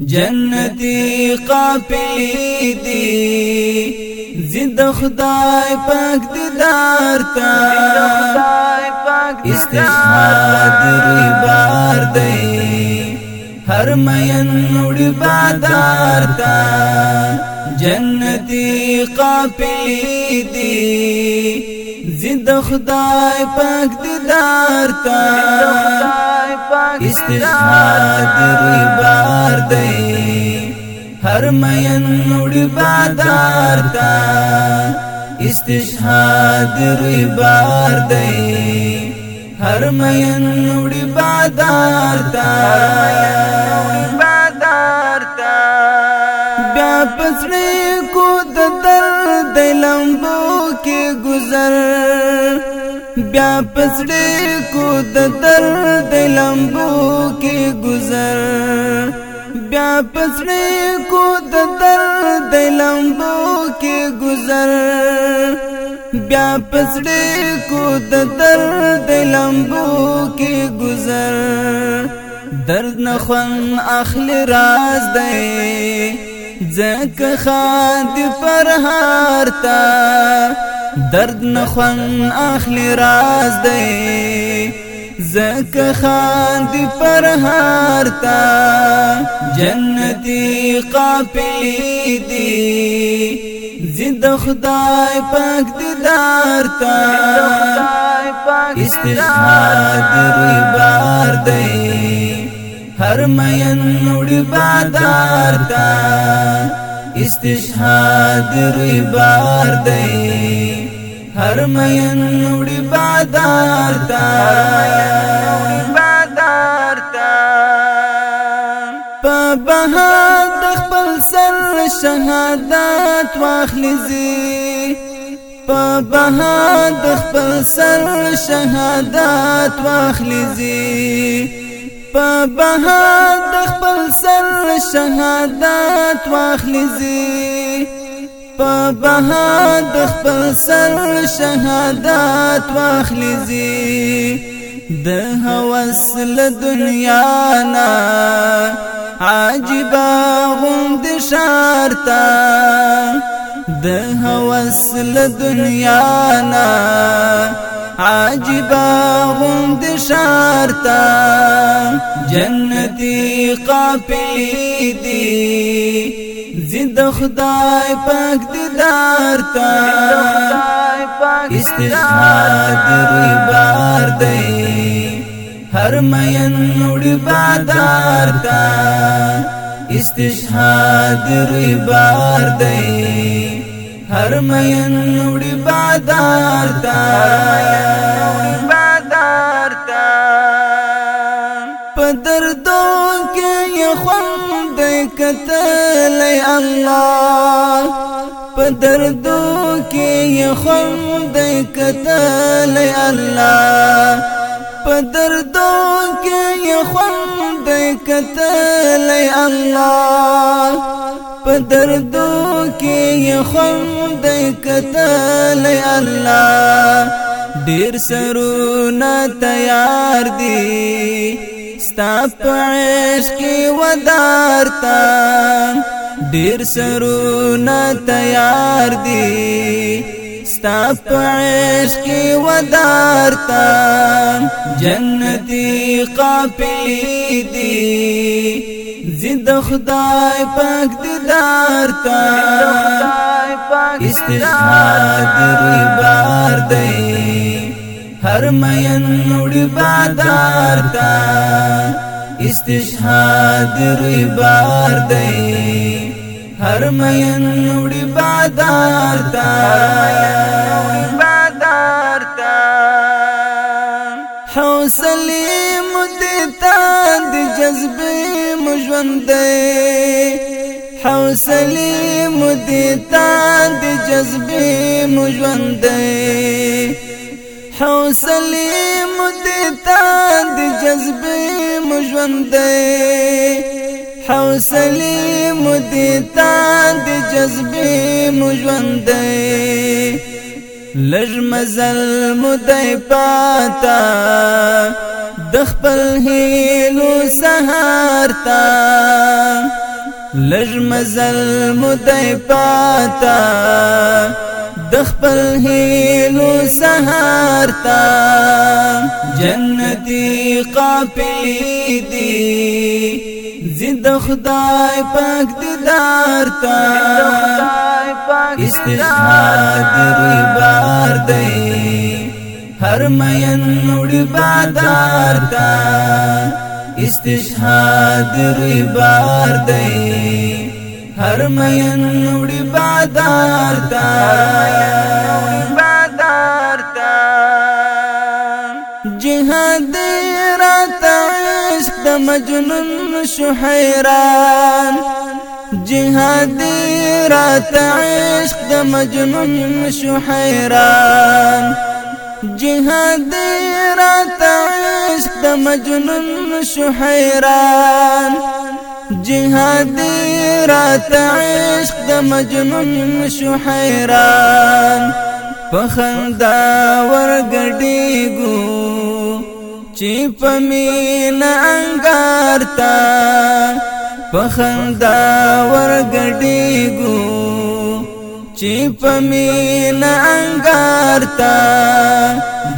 جنتی قافلی دی زند خدای پاک دیدار تا استشهاد ریبار دی هر مین وڑی بادار تا جنتی قافلی دی زند خدای پاک دیدار تا استثنا دروي بار دی هر مین وړي بادار تا استشهاد روي بار دی هر مین وړي بادار تا بادار تا بیا پسړي کو د درد لمبو کې گذر بیا پسړې کو د درد لمبو کې گذر بیا پسړې کو د درد لمبو کې گذر بیا پسړې کو د درد لمبو کې گذر درد نه خوان اخلي راز دی ځکه خاند فرهار تا درد نخوان اخلی راز دی زک خان دی فرهار تا جنتی قافلی دی زند خدای پاک دیدار تا استثناء دی بار دی هر مین وړي بادار تا استشهاد ری بار دی هر مین وړي بادار تا بادار تا په بهار د خپل سر شهادت واخلي زی په بهار د خپل سر شهادت واخلي زی په بهار د خپل سر شهادت واخلي زی په بهاد خپل سر شهادت واخلي زی د هوس له دنیا نه عجيبه غوند شارتا د هوس له دنیا نه عجيبه غوند جنتي قافلي دي زند خدای پاک دیدار تا استثناء دروی بار دی هر مین وړي بادار تا استشهاد روی بار دی هر مین وړي بادار تا کې کتل الله په دردو کې خوند کتل الله په دردو کې خوند کتل الله په دردو کې خوند کتل الله ډیر سرونه تیار دي ستا پعش کی ودار تا ډیر سرونه تیار دي ستا پعش کی ودار تا جنتی قافلی دي زند خدای پاک دیدار تا استثناء در ارمین نوڑی بادار تا استشهاد روی بار دی ارمین نوڑی بادار تا بادار تا حوصلی مدتان دی جذبی مجوندی حوصلی مدتان دی جذبی مجوندی حوصله مدتا د جذبې مژوندې حوصله مدتا د جذبې مژوندې لږ مزل مدای پاتا د خپل هیلو سهار تا لږ مزل مدای پاتا د خپل هلو سهار تا جنتی قافلی دی زند خدای پاک دیدار تا استشهاد ریبار دی هر مین نوڑی بادار تا استشهاد ریبار دی هر مین وړي بادار تا بادار تا جهاد رات عشق د مجنون شو حیران جهاد رات عشق د مجنون شو حیران جهاد رات عشق د مجنون شو حیران جهادي رات عشق د مجنون شو حیران په خندا ورګډیګو چې په مینا انګار تا په خندا ورګډیګو چې په مینا انګار تا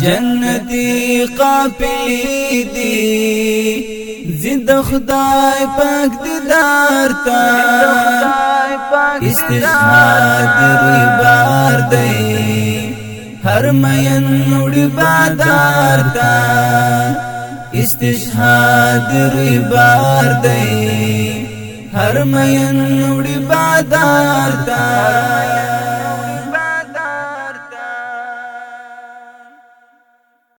جنتی قافلې دي زند خدای پاک دیدار تا استثناء دروی بار دی هر مین وړي بادار تا استشهاد دروی بار دی هر مین وړي بادار تا